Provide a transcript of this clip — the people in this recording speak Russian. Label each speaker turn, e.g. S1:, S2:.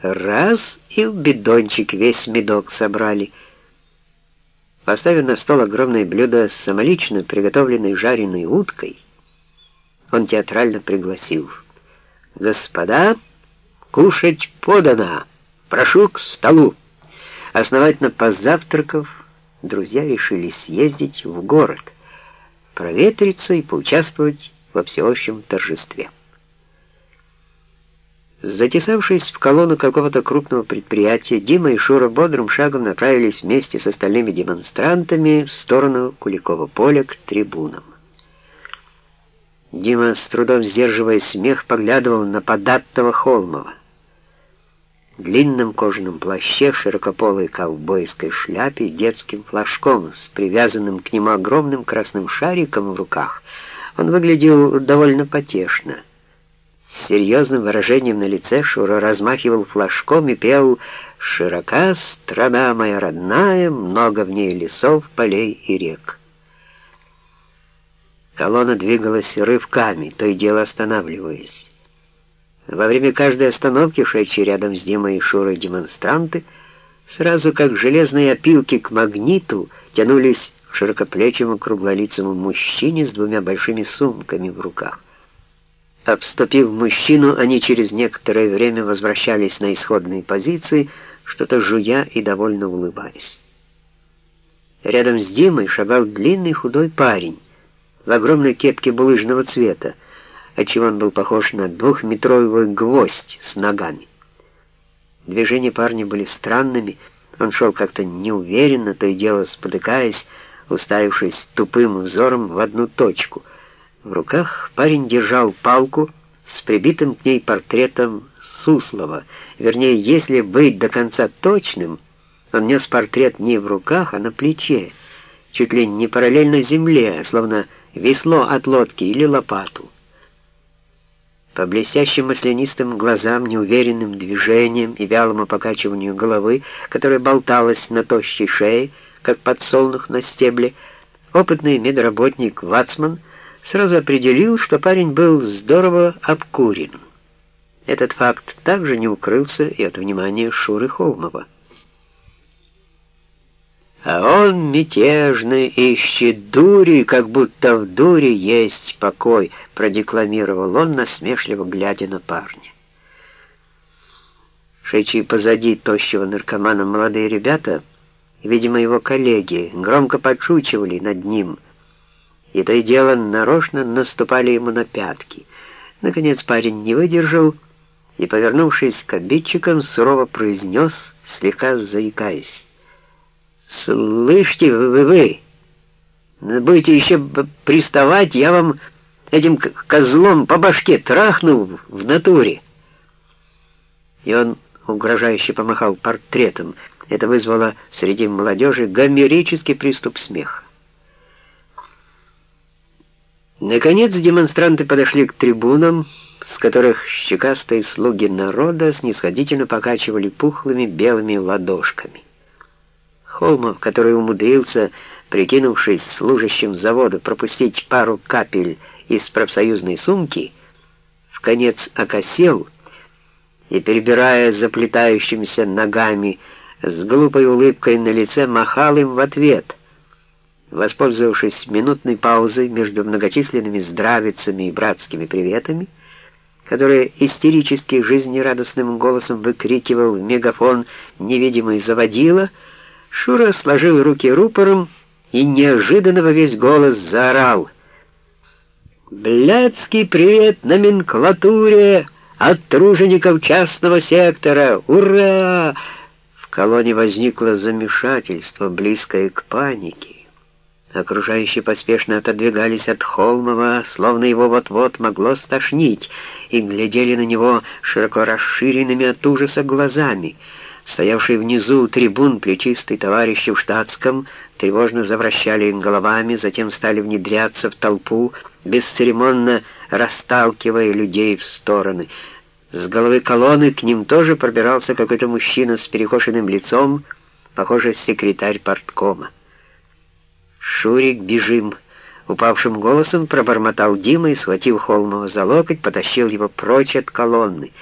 S1: Раз и в бидончик весь медок собрали. Поставив на стол огромное блюдо с самолично приготовленной жареной уткой, он театрально пригласил. «Господа, кушать подано! Прошу к столу!» Основательно позавтракав, друзья решили съездить в город, проветриться и поучаствовать во всеобщем торжестве. Затесавшись в колонну какого-то крупного предприятия, Дима и Шура бодрым шагом направились вместе с остальными демонстрантами в сторону Куликова поля к трибунам. Дима, с трудом сдерживая смех, поглядывал на податного Холмова. В длинном кожаном плаще, широкополой ковбойской шляпе детским флажком с привязанным к нему огромным красным шариком в руках, он выглядел довольно потешно. С серьезным выражением на лице Шура размахивал флажком и пел «Широка страна моя родная, много в ней лесов, полей и рек». Колонна двигалась рывками, то и дело останавливаясь. Во время каждой остановки, шедшие рядом с Димой и Шурой демонстранты, сразу как железные опилки к магниту тянулись к широкоплечему круглолицому мужчине с двумя большими сумками в руках. Обступив мужчину, они через некоторое время возвращались на исходные позиции, что-то жуя и довольно улыбаясь. Рядом с Димой шагал длинный худой парень в огромной кепке булыжного цвета, отчего он был похож на двухметровый гвоздь с ногами. Движения парня были странными, он шел как-то неуверенно, то и дело спотыкаясь, уставившись тупым взором в одну точку — в руках парень держал палку с прибитым к ней портретом Суслова. Вернее, если быть до конца точным, он нес портрет не в руках, а на плече, чуть ли не параллельно земле, словно весло от лодки или лопату. По блестящим маслянистым глазам, неуверенным движениям и вялому покачиванию головы, которая болталась на тощей шее, как подсолнух на стебле, опытный медработник Вацман — сразу определил, что парень был здорово обкурен. Этот факт также не укрылся и от внимания Шуры Холмова. А он мятежный ищет дури, как будто в дуре есть покой, продекламировал он, насмешливо глядя на парня. Шедшие позади тощего наркомана молодые ребята, видимо, его коллеги, громко подшучивали над ним – и то и дело нарочно наступали ему на пятки. Наконец парень не выдержал и, повернувшись к обидчикам, сурово произнес, слегка заикаясь. «Слышите вы, вы, будете еще приставать, я вам этим козлом по башке трахну в натуре». И он угрожающе помахал портретом. Это вызвало среди молодежи гомерический приступ смеха. Наконец демонстранты подошли к трибунам, с которых щекастые слуги народа снисходительно покачивали пухлыми белыми ладошками. Холмов, который умудрился, прикинувшись служащим завода, пропустить пару капель из профсоюзной сумки, в конец окосел и, перебирая заплетающимися ногами, с глупой улыбкой на лице махал им в ответ, Воспользовавшись минутной паузой между многочисленными здравицами и братскими приветами, которые истерически жизнерадостным голосом выкрикивал в мегафон невидимый заводила, Шура сложил руки рупором и неожиданно во весь голос заорал «Блядский привет номенклатуре от тружеников частного сектора! Ура!» В колонне возникло замешательство, близкое к панике. Окружающие поспешно отодвигались от Холмова, словно его вот-вот могло стошнить, и глядели на него широко расширенными от ужаса глазами. Стоявший внизу трибун плечистый товарищи в штатском тревожно завращали головами, затем стали внедряться в толпу, бесцеремонно расталкивая людей в стороны. С головы колонны к ним тоже пробирался какой-то мужчина с перекошенным лицом, похоже, секретарь порткома. «Шурик, бежим!» Упавшим голосом пробормотал Дима и, схватив Холмова за локоть, потащил его прочь от колонны.